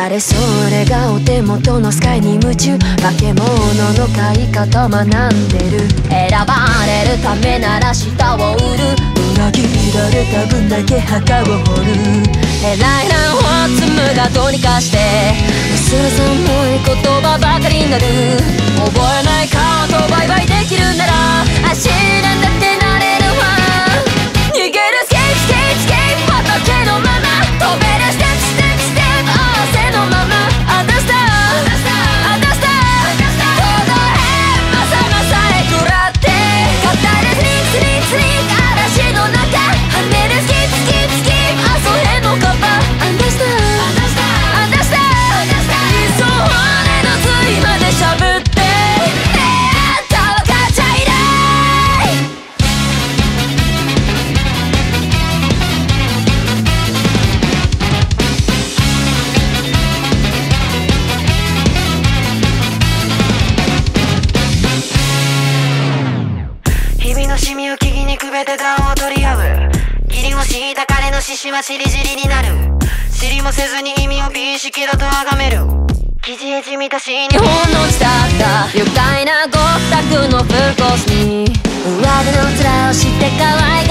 誰それがお手元のスカイに夢中。化け物の飼い方学んでる。選ばれるためなら舌を売る。裏切られた分だけ墓を掘る。偉いなホッツムがどうにかして。薄ら寒い言葉ばかりになる。覚えべて暖を取り合う。義理を敷いた彼の獅子はチリジリになる。知りもせずに意味を美意識だと崇める。生地へじみたし日本の地だ。った愉快なごったくのフルコースに上手の面をして可愛かった